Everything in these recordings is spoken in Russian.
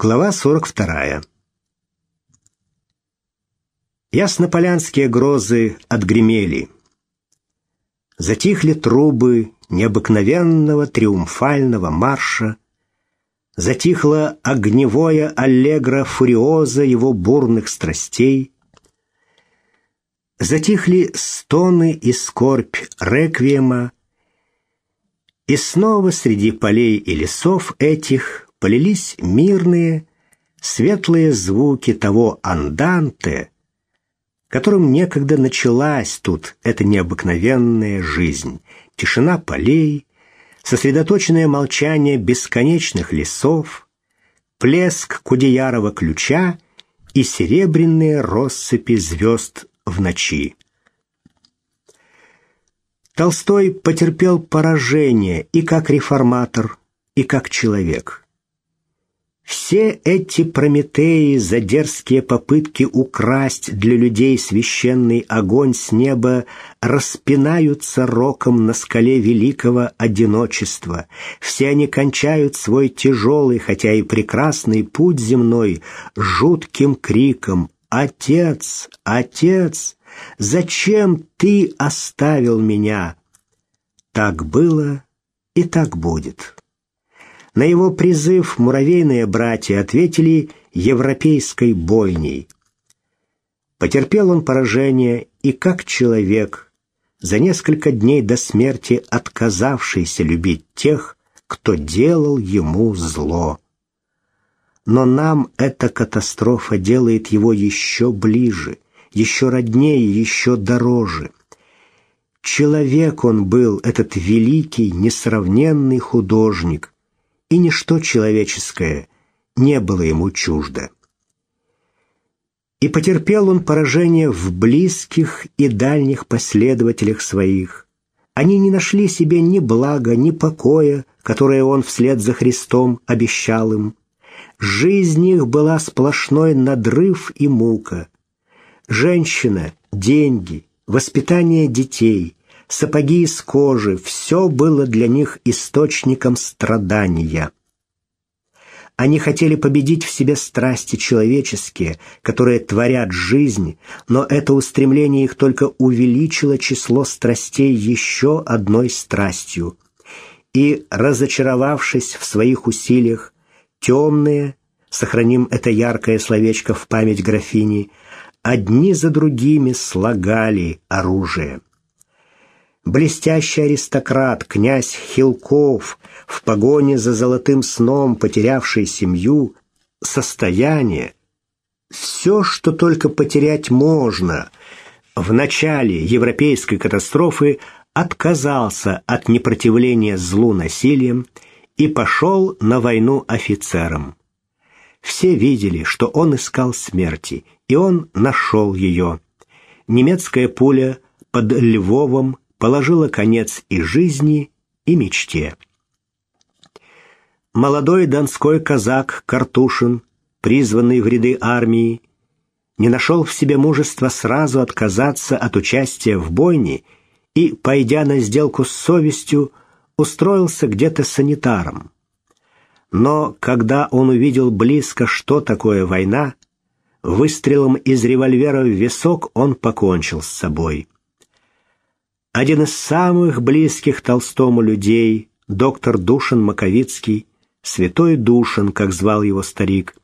Глава 42. Яснополянские грозы отгремели. Затихли трубы необыкновенного триумфального марша, затихло огневое аллегро фуриоза его бурных страстей, затихли стоны и скорбь реквиема, и снова среди полей и лесов этих полились мирные, светлые звуки того анданте, которым некогда началась тут эта необыкновенная жизнь, тишина полей, сосредоточенное молчание бесконечных лесов, плеск Кудеярова ключа и серебряные россыпи звезд в ночи. Толстой потерпел поражение и как реформатор, и как человек. Все эти Прометеи за дерзкие попытки украсть для людей священный огонь с неба распинаются роком на скале великого одиночества. Все они кончают свой тяжелый, хотя и прекрасный путь земной жутким криком «Отец! Отец! Зачем ты оставил меня?» Так было и так будет. На его призыв муравейные братья ответили европейской бойней. Потерпел он поражение и как человек, за несколько дней до смерти отказавшийся любить тех, кто делал ему зло. Но нам эта катастрофа делает его еще ближе, еще роднее, еще дороже. Человек он был, этот великий, несравненный художник, и ничто человеческое не было ему чуждо. И потерпел он поражение в близких и дальних последователях своих. Они не нашли себе ни блага, ни покоя, которое он вслед за Христом обещал им. Жизнь их была сплошной надрыв и мука. Женщина, деньги, воспитание детей, сапоги из кожи — все было для них источником страдания. Они хотели победить в себе страсти человеческие, которые творят жизнь, но это устремление их только увеличило число страстей еще одной страстью. И, разочаровавшись в своих усилиях, темные, сохраним это яркое словечко в память графини, одни за другими слагали оружие блестящий аристократ, князь Хилков, в погоне за золотым сном потерявший семью, состояние, все, что только потерять можно, в начале европейской катастрофы отказался от непротивления злу насилием и пошел на войну офицером. Все видели, что он искал смерти, и он нашел ее. Немецкая пуля под Львовом положила конец и жизни, и мечте. Молодой донской казак Картушин, призванный в ряды армии, не нашел в себе мужества сразу отказаться от участия в бойне и, пойдя на сделку с совестью, устроился где-то санитаром. Но когда он увидел близко, что такое война, выстрелом из револьвера в висок он покончил с собой. Один из самых близких Толстому людей, доктор Душин Маковицкий, святой Душин, как звал его старик,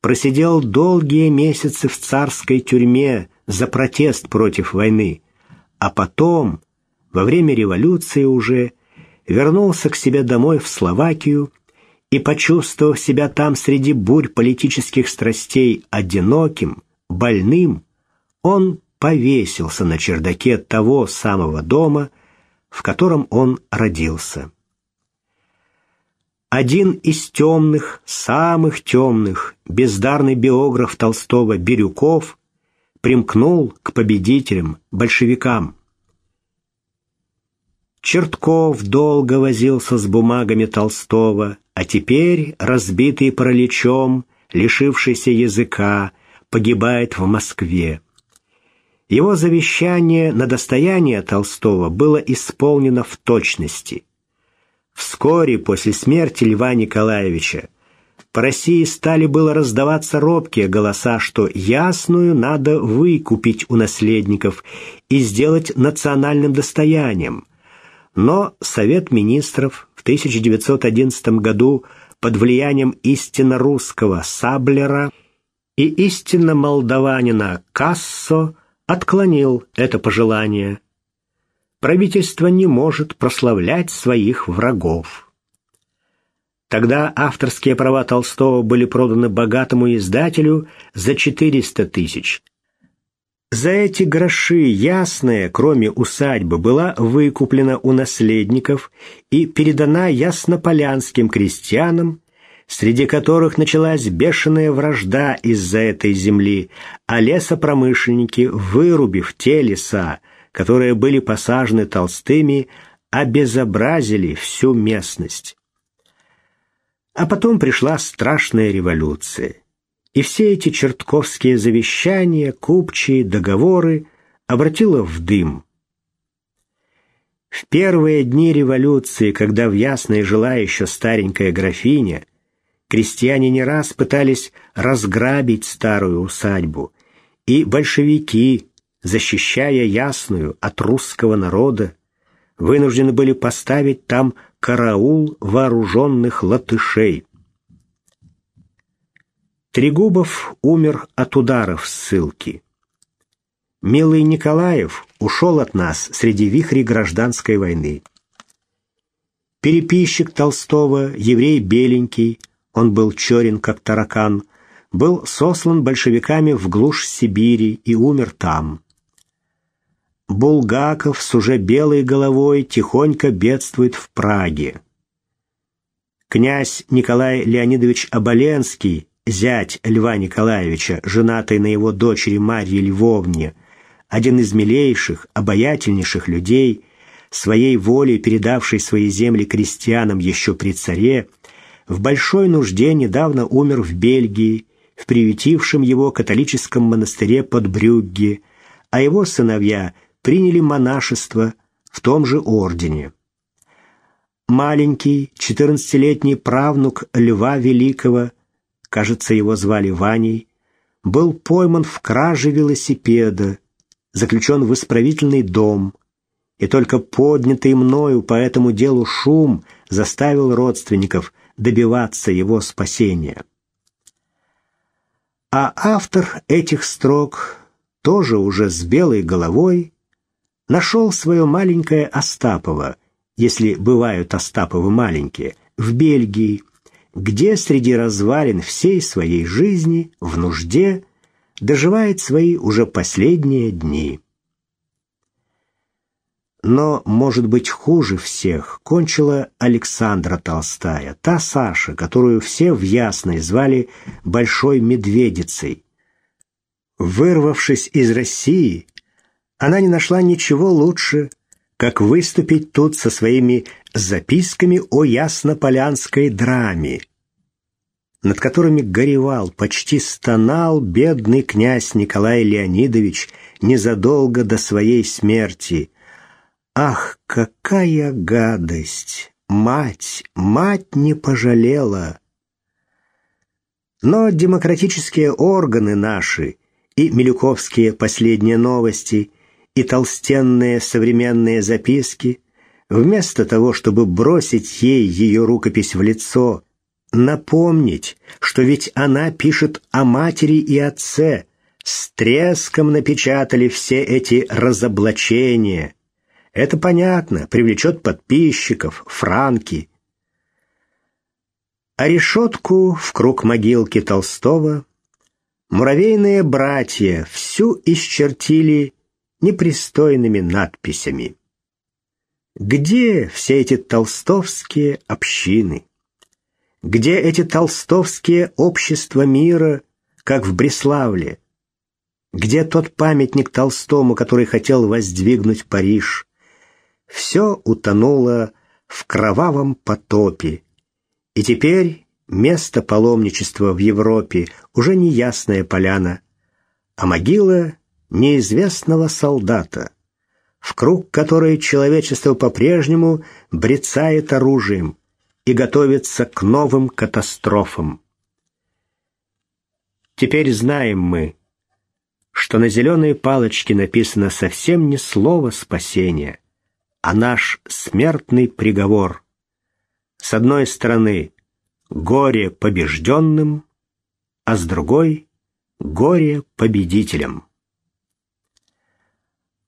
просидел долгие месяцы в царской тюрьме за протест против войны, а потом, во время революции уже, вернулся к себе домой в Словакию и, почувствовав себя там среди бурь политических страстей одиноким, больным, он повесился на чердаке того самого дома, в котором он родился. Один из темных, самых темных, бездарный биограф Толстого Бирюков примкнул к победителям, большевикам. Чертков долго возился с бумагами Толстого, а теперь, разбитый параличом, лишившийся языка, погибает в Москве. Его завещание на достояние Толстого было исполнено в точности. Вскоре после смерти Льва Николаевича по России стали было раздаваться робкие голоса, что ясную надо выкупить у наследников и сделать национальным достоянием. Но Совет министров в 1911 году под влиянием истинно русского Саблера и истинно молдаванина Кассо отклонил это пожелание. Правительство не может прославлять своих врагов. Тогда авторские права Толстого были проданы богатому издателю за 400 тысяч. За эти гроши ясная, кроме усадьбы, была выкуплена у наследников и передана яснополянским крестьянам, среди которых началась бешеная вражда из-за этой земли, а лесопромышленники, вырубив те леса, которые были посажены толстыми, обезобразили всю местность. А потом пришла страшная революция. И все эти чертковские завещания, купчие, договоры обратило в дым. В первые дни революции, когда в Ясной жила еще старенькая графиня, крестьяне не раз пытались разграбить старую усадьбу, и большевики, защищая Ясную от русского народа, вынуждены были поставить там караул вооруженных латышей. Трегубов умер от ударов ссылки. Милый Николаев ушел от нас среди вихрей гражданской войны. Переписчик Толстого, еврей Беленький, он был черен, как таракан, был сослан большевиками в глушь Сибири и умер там. Булгаков с уже белой головой тихонько бедствует в Праге. Князь Николай Леонидович Оболенский, зять Льва Николаевича, женатый на его дочери Марье Львовне, один из милейших, обаятельнейших людей, своей волей передавший свои земли крестьянам еще при царе, в большой нужде недавно умер в Бельгии, в приютившем его католическом монастыре под Брюгге, а его сыновья – приняли монашество в том же ордене. Маленький, четырнадцатилетний правнук Льва Великого, кажется, его звали Ваней, был пойман в краже велосипеда, заключен в исправительный дом, и только поднятый мною по этому делу шум заставил родственников добиваться его спасения. А автор этих строк, тоже уже с белой головой, нашел свое маленькое Остапово, если бывают Остаповы маленькие, в Бельгии, где среди развалин всей своей жизни в нужде доживает свои уже последние дни. Но, может быть, хуже всех кончила Александра Толстая, та Саша, которую все в Ясной звали Большой Медведицей. Вырвавшись из России, она не нашла ничего лучше, как выступить тут со своими записками о яснополянской драме, над которыми горевал, почти стонал бедный князь Николай Леонидович незадолго до своей смерти. Ах, какая гадость! Мать, мать не пожалела! Но демократические органы наши и милюковские последние новости – и толстенные современные записки, вместо того, чтобы бросить ей ее рукопись в лицо, напомнить, что ведь она пишет о матери и отце, с треском напечатали все эти разоблачения. Это понятно, привлечет подписчиков, франки. А решетку в круг могилки Толстого муравейные братья всю исчертили непристойными надписями. Где все эти толстовские общины? Где эти толстовские общества мира, как в Бреславле? Где тот памятник Толстому, который хотел воздвигнуть Париж? Все утонуло в кровавом потопе. И теперь место паломничества в Европе уже не ясная поляна, а могила неизвестного солдата, в круг которой человечество по-прежнему брецает оружием и готовится к новым катастрофам. Теперь знаем мы, что на зеленой палочке написано совсем не слово спасения, а наш смертный приговор. С одной стороны горе побежденным, а с другой горе победителям.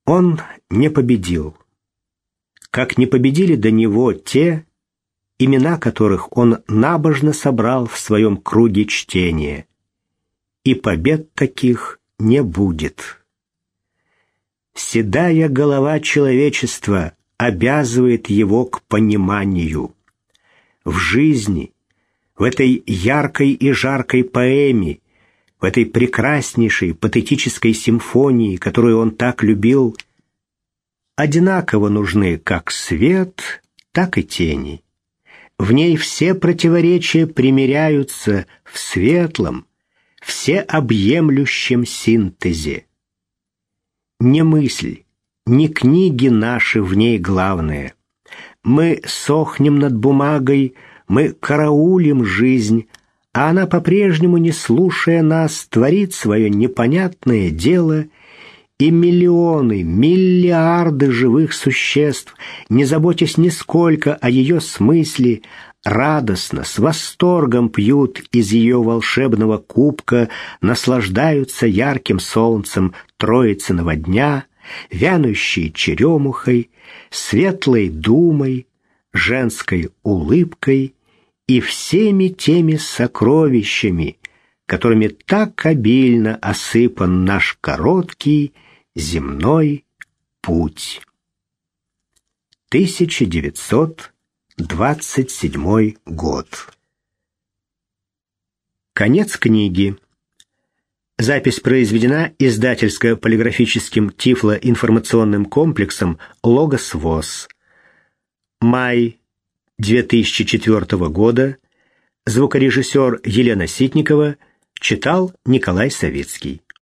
Он не победил, как не победили до него те, имена которых он набожно собрал в своем круге чтения, и побед таких не будет. Седая голова человечества обязывает его к пониманию. В жизни, в этой яркой и жаркой поэме, в этой прекраснейшей патетической симфонии, которую он так любил, одинаково нужны как свет, так и тени. В ней все противоречия примиряются в светлом, всеобъемлющем синтезе. Не мысль, не книги наши в ней главное. Мы сохнем над бумагой, мы караулим жизнь, а она по-прежнему, не слушая нас, творит свое непонятное дело, и миллионы, миллиарды живых существ, не заботясь нисколько о ее смысле, радостно, с восторгом пьют из ее волшебного кубка, наслаждаются ярким солнцем Троицыного дня, вянущей черемухой, светлой думой, женской улыбкой и всеми теми сокровищами, которыми так обильно осыпан наш короткий земной путь. 1927 год. Конец книги. Запись произведена издательско-полиграфическим тифлоинформационным комплексом «Логос ВОЗ». Май 2004 года. Звукорежиссер Елена Ситникова читал Николай Савицкий.